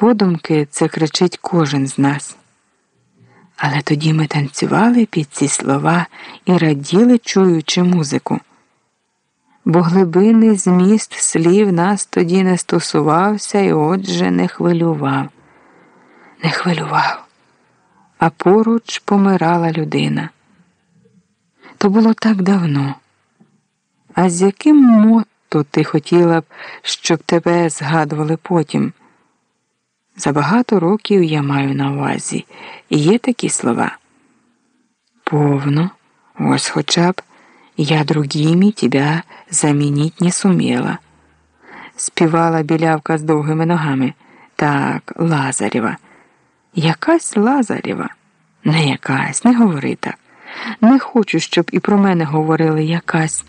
Подумки це кричить кожен з нас. Але тоді ми танцювали під ці слова і раділи, чуючи музику. Бо глибинний зміст слів нас тоді не стосувався і отже не хвилював, не хвилював, а поруч помирала людина. То було так давно. А з яким мотто ти хотіла б, щоб тебе згадували потім? За багато років я маю на увазі. І Є такі слова? Повно, ось хоча б я другими тебя замінить не сумела. Співала білявка з довгими ногами. Так, Лазарєва. Якась Лазарєва. Не якась, не говори так. Не хочу, щоб і про мене говорили якась.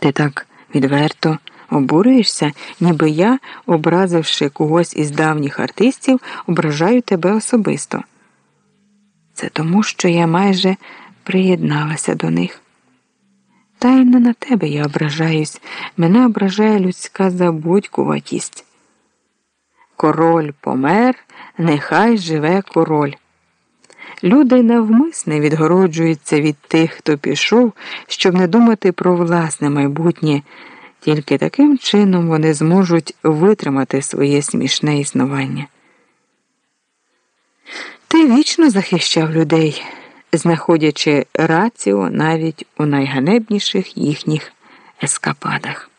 Ти так відверто обурюєшся, ніби я, образивши когось із давніх артистів, ображаю тебе особисто. Це тому, що я майже приєдналася до них. Та й не на тебе я ображаюсь, мене ображає людська забудькуватість. Король помер, нехай живе король. Люди навмисне відгороджуються від тих, хто пішов, щоб не думати про власне майбутнє. Тільки таким чином вони зможуть витримати своє смішне існування. Ти вічно захищав людей, знаходячи раціо навіть у найганебніших їхніх ескападах.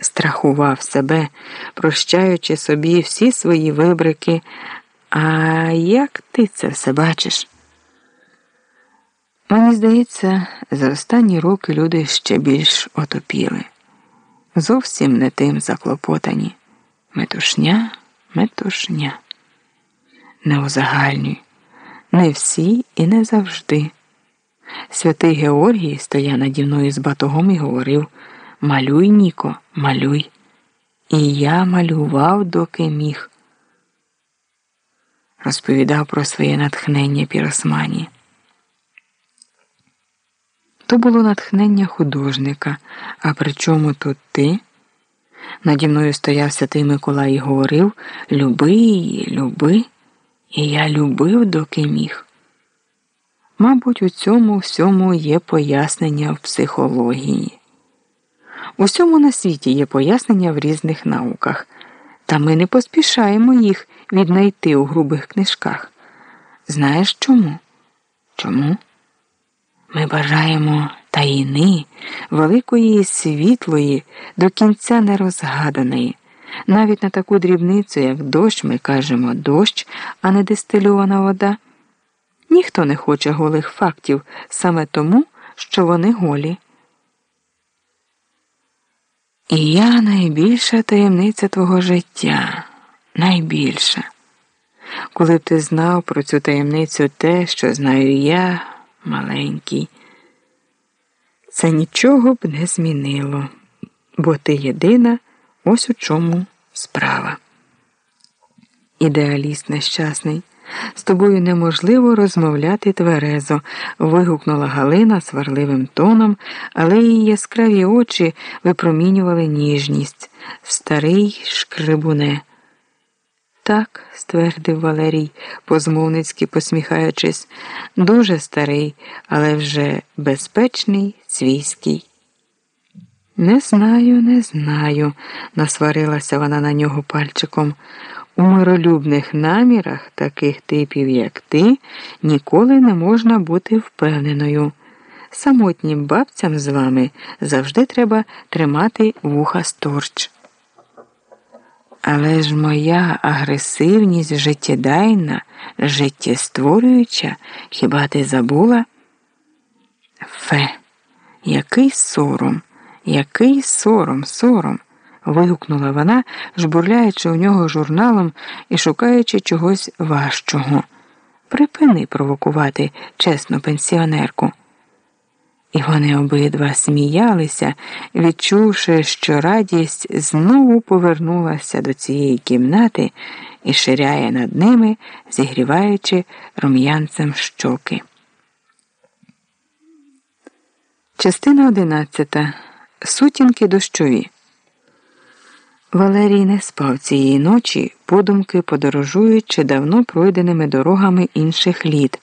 Страхував себе, прощаючи собі всі свої вибрики. А як ти це все бачиш? Мені здається, за останні роки люди ще більш отопіли. Зовсім не тим заклопотані. Метушня, метушня. Не узагальнюй, не всі і не завжди. Святий Георгій стояв наді мною з батогом і говорив Малюй, Ніко, малюй. І я малював, доки міг. Розповідав про своє натхнення піросмані. То було натхнення художника, а при чому тут ти? Наді мною стояв святий Миколай і говорив Люби її, люби, і я любив, доки міг. Мабуть, у цьому всьому є пояснення в психології. Усьому на світі є пояснення в різних науках, та ми не поспішаємо їх віднайти у грубих книжках. Знаєш чому? Чому? Ми бажаємо таїни, великої світлої, до кінця нерозгаданої. Навіть на таку дрібницю, як дощ, ми кажемо дощ, а не дистильована вода. Ніхто не хоче голих фактів саме тому, що вони голі. І я найбільша таємниця твого життя, найбільша. Коли б ти знав про цю таємницю те, що знаю я маленький. Це нічого б не змінило, бо ти єдина ось у чому справа. Ідеаліст нещасний. З тобою неможливо розмовляти тверезо, вигукнула Галина сварливим тоном, але її яскраві очі випромінювали ніжність, старий шкрибуне. Так, ствердив Валерій, позмовницьки посміхаючись, дуже старий, але вже безпечний, свійський. Не знаю, не знаю, насварилася вона на нього пальчиком. У миролюбних намірах таких типів, як ти, ніколи не можна бути впевненою. Самотнім бабцям з вами завжди треба тримати вуха сторч. Але ж моя агресивність життєдайна, життєстворююча, хіба ти забула? Фе, який сором, який сором, сором. вигукнула вона, жбурляючи у нього журналом і шукаючи чогось важчого. Припини провокувати чесну пенсіонерку. І вони обидва сміялися, відчувши, що радість знову повернулася до цієї кімнати і ширяє над ними, зігріваючи рум'янцем щоки. Частина одинадцята. Сутінки дощові. Валерій не спав цієї ночі, подумки подорожуючи давно пройденими дорогами інших літ,